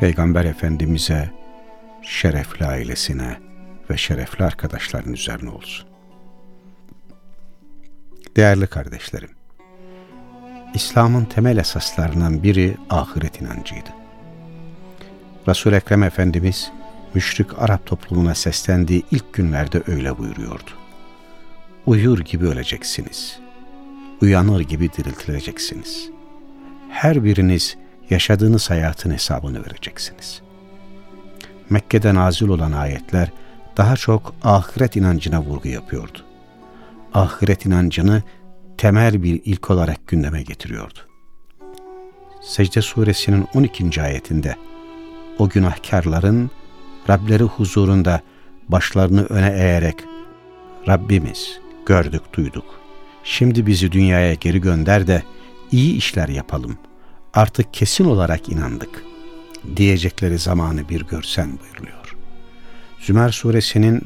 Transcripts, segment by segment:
Peygamber Efendimiz'e, şerefli ailesine ve şerefli arkadaşların üzerine olsun. Değerli kardeşlerim, İslam'ın temel esaslarından biri ahiret inancıydı. resul Ekrem Efendimiz, müşrik Arap toplumuna seslendiği ilk günlerde öyle buyuruyordu. Uyur gibi öleceksiniz. Uyanır gibi diriltileceksiniz. Her biriniz yaşadığınız hayatın hesabını vereceksiniz. Mekke'de nazil olan ayetler daha çok ahiret inancına vurgu yapıyordu. Ahiret inancını temel bir ilk olarak gündeme getiriyordu. Secde suresinin 12. ayetinde o günahkarların Rableri huzurunda başlarını öne eğerek Rabbimiz gördük duyduk. Şimdi bizi dünyaya geri gönder de iyi işler yapalım artık kesin olarak inandık diyecekleri zamanı bir görsen buyuruluyor. Zümer suresinin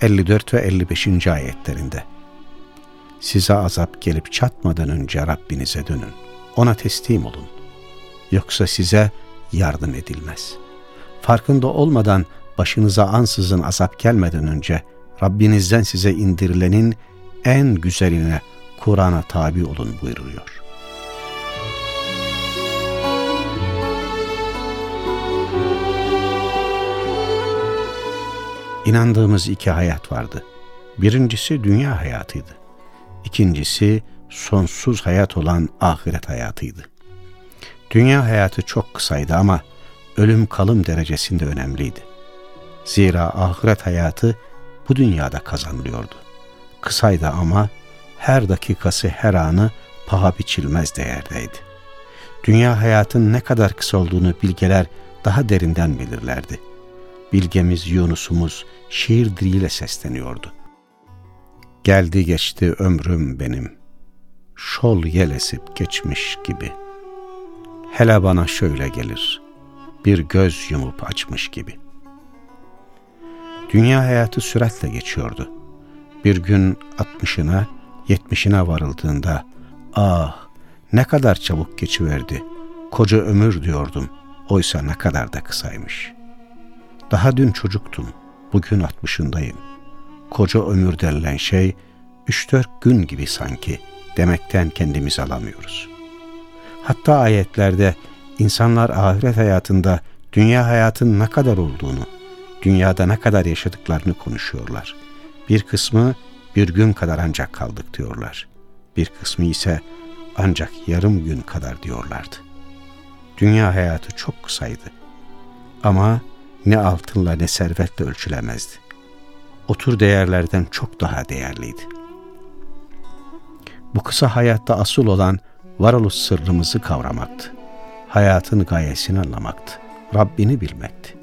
54 ve 55. ayetlerinde Size azap gelip çatmadan önce Rabbinize dönün. Ona teslim olun. Yoksa size yardım edilmez. Farkında olmadan başınıza ansızın azap gelmeden önce Rabbinizden size indirilenin en güzeline Kur'an'a tabi olun buyuruluyor. İnandığımız iki hayat vardı. Birincisi dünya hayatıydı. İkincisi sonsuz hayat olan ahiret hayatıydı. Dünya hayatı çok kısaydı ama ölüm kalım derecesinde önemliydi. Zira ahiret hayatı bu dünyada kazanılıyordu. Kısaydı ama her dakikası her anı paha biçilmez değerdeydi. Dünya hayatın ne kadar kısa olduğunu bilgeler daha derinden bilirlerdi bilgemiz Yunus'umuz şiir diliyle sesleniyordu. Geldi geçti ömrüm benim, şol yel esip geçmiş gibi. Hele bana şöyle gelir, bir göz yumup açmış gibi. Dünya hayatı süratle geçiyordu. Bir gün altmışına, yetmişine varıldığında, ah ne kadar çabuk geçiverdi, koca ömür diyordum, oysa ne kadar da kısaymış.'' Daha dün çocuktum, bugün altmışındayım. Koca ömür denilen şey, üç dört gün gibi sanki demekten kendimizi alamıyoruz. Hatta ayetlerde insanlar ahiret hayatında dünya hayatın ne kadar olduğunu, dünyada ne kadar yaşadıklarını konuşuyorlar. Bir kısmı bir gün kadar ancak kaldık diyorlar. Bir kısmı ise ancak yarım gün kadar diyorlardı. Dünya hayatı çok kısaydı. Ama ne altınla ne servetle ölçülemezdi. Otur değerlerden çok daha değerliydi. Bu kısa hayatta asıl olan varoluş sırrımızı kavramaktı. Hayatın gayesini anlamaktı. Rabbini bilmekti.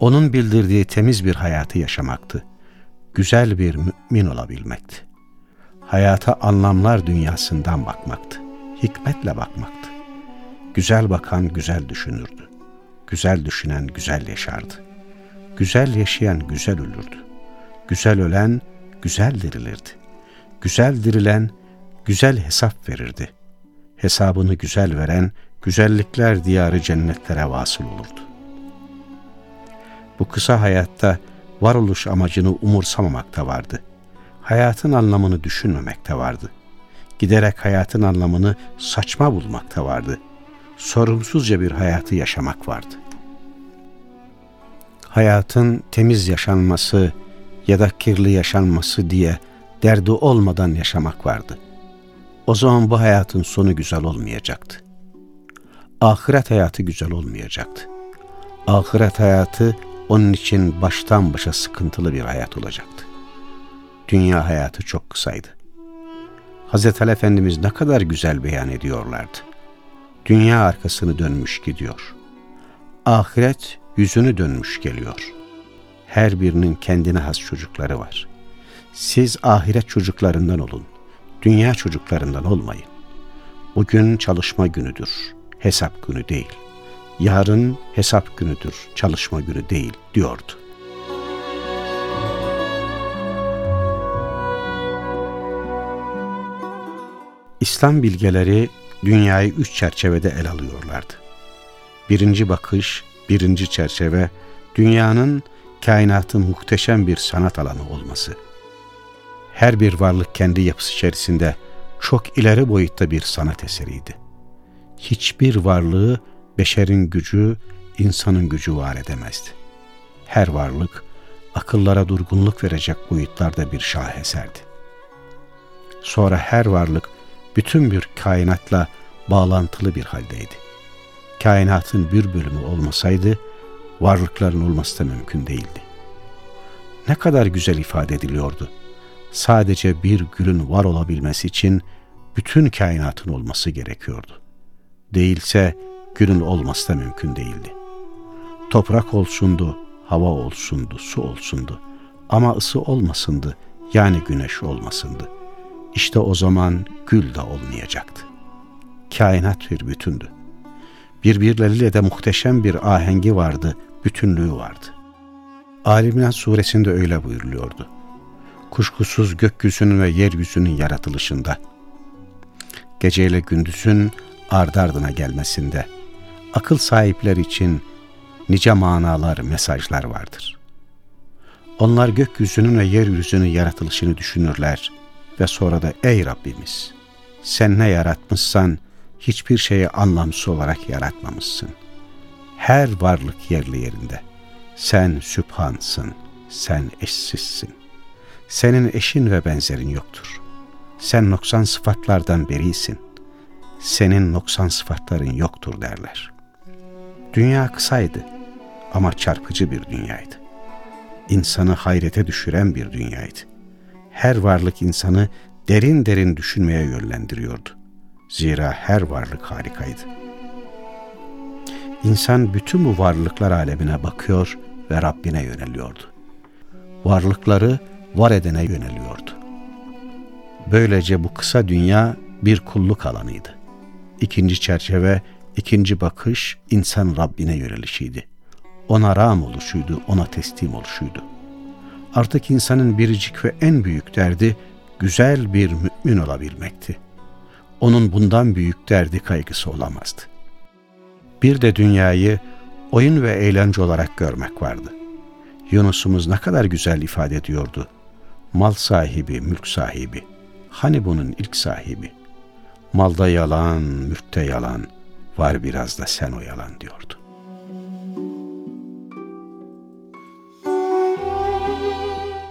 Onun bildirdiği temiz bir hayatı yaşamaktı. Güzel bir mümin olabilmekti. Hayata anlamlar dünyasından bakmaktı. Hikmetle bakmaktı. Güzel bakan güzel düşünürdü. Güzel düşünen güzel yaşardı. Güzel yaşayan güzel ölürdü. Güzel ölen güzel dirilirdi. Güzel dirilen güzel hesap verirdi. Hesabını güzel veren güzellikler diyarı cennetlere vasıl olurdu. Bu kısa hayatta varoluş amacını umursamamakta vardı. Hayatın anlamını düşünmemekte vardı. Giderek hayatın anlamını saçma bulmakta vardı. Sorumsuzca bir hayatı yaşamak vardı hayatın temiz yaşanması ya da kirli yaşanması diye derdi olmadan yaşamak vardı. O zaman bu hayatın sonu güzel olmayacaktı. Ahiret hayatı güzel olmayacaktı. Ahiret hayatı onun için baştan başa sıkıntılı bir hayat olacaktı. Dünya hayatı çok kısaydı. Hazreti Ali Efendimiz ne kadar güzel beyan ediyorlardı. Dünya arkasını dönmüş gidiyor. Ahiret yüzünü dönmüş geliyor. Her birinin kendine has çocukları var. Siz ahiret çocuklarından olun. Dünya çocuklarından olmayın. Bugün çalışma günüdür. Hesap günü değil. Yarın hesap günüdür. Çalışma günü değil diyordu. İslam bilgeleri dünyayı üç çerçevede el alıyorlardı. Birinci bakış, birinci çerçeve, dünyanın kainatın muhteşem bir sanat alanı olması. Her bir varlık kendi yapısı içerisinde çok ileri boyutta bir sanat eseriydi. Hiçbir varlığı beşerin gücü, insanın gücü var edemezdi. Her varlık akıllara durgunluk verecek boyutlarda bir şaheserdi. Sonra her varlık bütün bir kainatla bağlantılı bir haldeydi. Kainatın bir bölümü olmasaydı, varlıkların olması da mümkün değildi. Ne kadar güzel ifade ediliyordu. Sadece bir gülün var olabilmesi için bütün kainatın olması gerekiyordu. Değilse gülün olması da mümkün değildi. Toprak olsundu, hava olsundu, su olsundu. Ama ısı olmasındı, yani güneş olmasındı. İşte o zaman gül de olmayacaktı. Kainat bir bütündü. Birbirleriyle de muhteşem bir ahengi vardı, bütünlüğü vardı. Alimler suresinde öyle buyuruluyordu. Kuşkusuz gökyüzünün ve yeryüzünün yaratılışında, geceyle gündüzün ardardına gelmesinde, akıl sahipler için nice manalar, mesajlar vardır. Onlar gökyüzünün ve yeryüzünün yaratılışını düşünürler ve sonra da ey Rabbimiz sen ne yaratmışsan hiçbir şeyi anlamsız olarak yaratmamışsın. Her varlık yerli yerinde. Sen sübhansın, sen eşsizsin. Senin eşin ve benzerin yoktur. Sen noksan sıfatlardan berisin. Senin noksan sıfatların yoktur derler. Dünya kısaydı ama çarpıcı bir dünyaydı. İnsanı hayrete düşüren bir dünyaydı. Her varlık insanı derin derin düşünmeye yönlendiriyordu. Zira her varlık harikaydı. İnsan bütün bu varlıklar alemine bakıyor ve Rabbine yöneliyordu. Varlıkları var edene yöneliyordu. Böylece bu kısa dünya bir kulluk alanıydı. İkinci çerçeve, ikinci bakış insan Rabbine yönelişiydi. Ona ram oluşuydu, ona teslim oluşuydu. Artık insanın biricik ve en büyük derdi güzel bir mümin olabilmekti. Onun bundan büyük derdi kaygısı olamazdı. Bir de dünyayı oyun ve eğlence olarak görmek vardı. Yunus'umuz ne kadar güzel ifade ediyordu. Mal sahibi, mülk sahibi. Hani bunun ilk sahibi? Malda yalan, mülkte yalan. Var biraz da sen o yalan diyordu.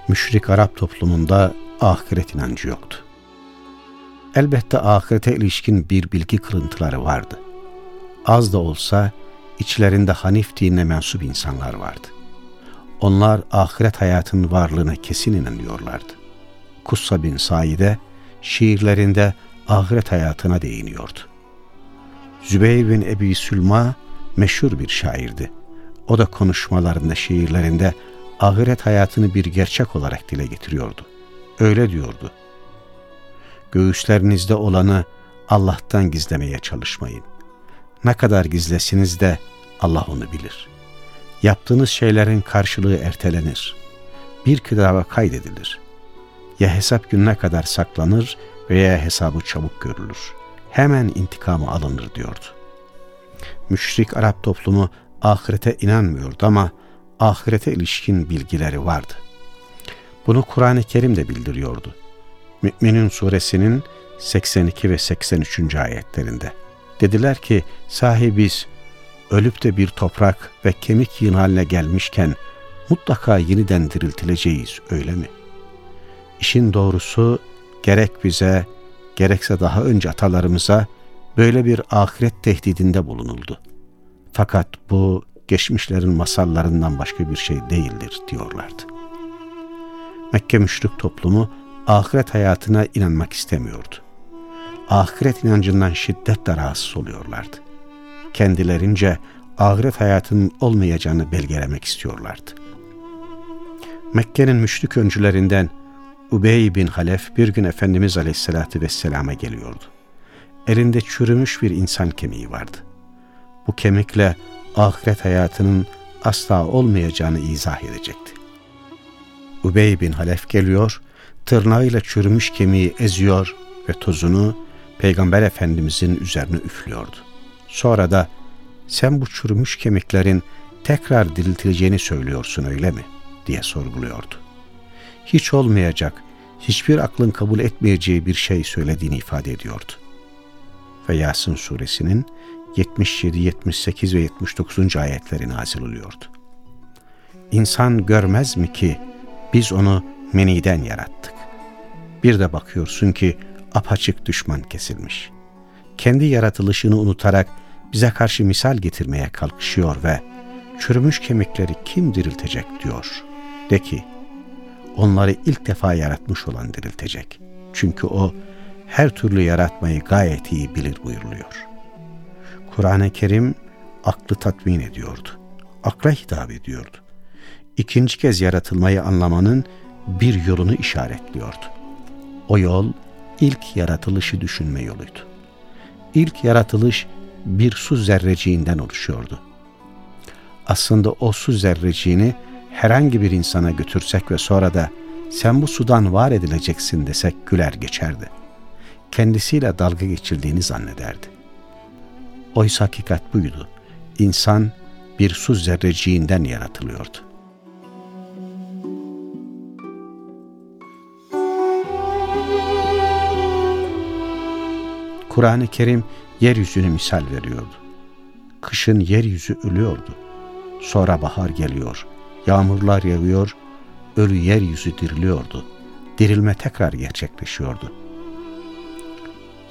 Müşrik Arap toplumunda ahiret inancı yoktu. Elbette ahirete ilişkin bir bilgi kırıntıları vardı. Az da olsa içlerinde Hanif dinine mensup insanlar vardı. Onlar ahiret hayatının varlığına kesin inanıyorlardı. Kussa bin Said'e şiirlerinde ahiret hayatına değiniyordu. Zübeyir bin Ebi Sülma meşhur bir şairdi. O da konuşmalarında, şiirlerinde ahiret hayatını bir gerçek olarak dile getiriyordu. Öyle diyordu. Göğüslerinizde olanı Allah'tan gizlemeye çalışmayın. Ne kadar gizlesiniz de Allah onu bilir. Yaptığınız şeylerin karşılığı ertelenir. Bir kitaba kaydedilir. Ya hesap gününe kadar saklanır veya hesabı çabuk görülür. Hemen intikamı alınır diyordu. Müşrik Arap toplumu ahirete inanmıyordu ama ahirete ilişkin bilgileri vardı. Bunu Kur'an-ı Kerim de bildiriyordu. Mü'minin suresinin 82 ve 83. ayetlerinde. Dediler ki sahibiz ölüp de bir toprak ve kemik yığın haline gelmişken mutlaka yeniden diriltileceğiz öyle mi? İşin doğrusu gerek bize gerekse daha önce atalarımıza böyle bir ahiret tehdidinde bulunuldu. Fakat bu geçmişlerin masallarından başka bir şey değildir diyorlardı. Mekke müşrik toplumu ahiret hayatına inanmak istemiyordu. Ahiret inancından şiddetle rahatsız oluyorlardı. Kendilerince ahiret hayatının olmayacağını belgelemek istiyorlardı. Mekke'nin müşrik öncülerinden Ubey bin Halef bir gün Efendimiz Aleyhisselatü Vesselam'a geliyordu. Elinde çürümüş bir insan kemiği vardı. Bu kemikle ahiret hayatının asla olmayacağını izah edecekti. Ubey bin Halef geliyor, tırnağıyla çürümüş kemiği eziyor ve tozunu Peygamber Efendimizin üzerine üflüyordu. Sonra da sen bu çürümüş kemiklerin tekrar diriltileceğini söylüyorsun öyle mi? diye sorguluyordu. Hiç olmayacak, hiçbir aklın kabul etmeyeceği bir şey söylediğini ifade ediyordu. Ve Yasin suresinin 77, 78 ve 79. ayetleri nazil oluyordu. İnsan görmez mi ki biz onu meniden yarattık. Bir de bakıyorsun ki apaçık düşman kesilmiş. Kendi yaratılışını unutarak bize karşı misal getirmeye kalkışıyor ve çürümüş kemikleri kim diriltecek diyor. De ki, onları ilk defa yaratmış olan diriltecek. Çünkü o her türlü yaratmayı gayet iyi bilir buyuruluyor. Kur'an-ı Kerim aklı tatmin ediyordu. Akla hitap ediyordu. İkinci kez yaratılmayı anlamanın bir yolunu işaretliyordu. O yol ilk yaratılışı düşünme yoluydu. İlk yaratılış bir su zerreciğinden oluşuyordu. Aslında o su zerreciğini herhangi bir insana götürsek ve sonra da sen bu sudan var edileceksin desek güler geçerdi. Kendisiyle dalga geçildiğini zannederdi. Oysa hakikat buydu. İnsan bir su zerreciğinden yaratılıyordu. Kur'an-ı Kerim yeryüzünü misal veriyordu. Kışın yeryüzü ölüyordu. Sonra bahar geliyor, yağmurlar yağıyor, ölü yeryüzü diriliyordu. Dirilme tekrar gerçekleşiyordu.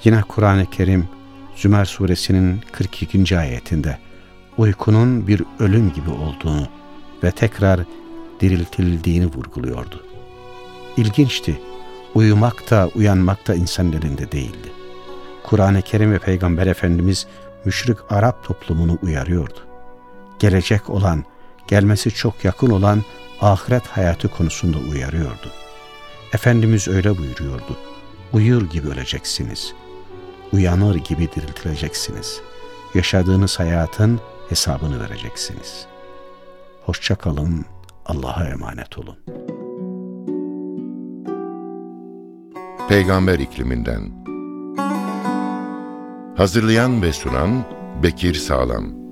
Yine Kur'an-ı Kerim Zümer suresinin 42. ayetinde uykunun bir ölüm gibi olduğunu ve tekrar diriltildiğini vurguluyordu. İlginçti. Uyumak da uyanmak da insanın elinde değildi. Kur'an-ı Kerim ve Peygamber Efendimiz müşrik Arap toplumunu uyarıyordu. Gelecek olan, gelmesi çok yakın olan ahiret hayatı konusunda uyarıyordu. Efendimiz öyle buyuruyordu. Uyur gibi öleceksiniz. Uyanır gibi diriltileceksiniz. Yaşadığınız hayatın hesabını vereceksiniz. Hoşça kalın. Allah'a emanet olun. Peygamber ikliminden Hazırlayan ve sunan Bekir Sağlam.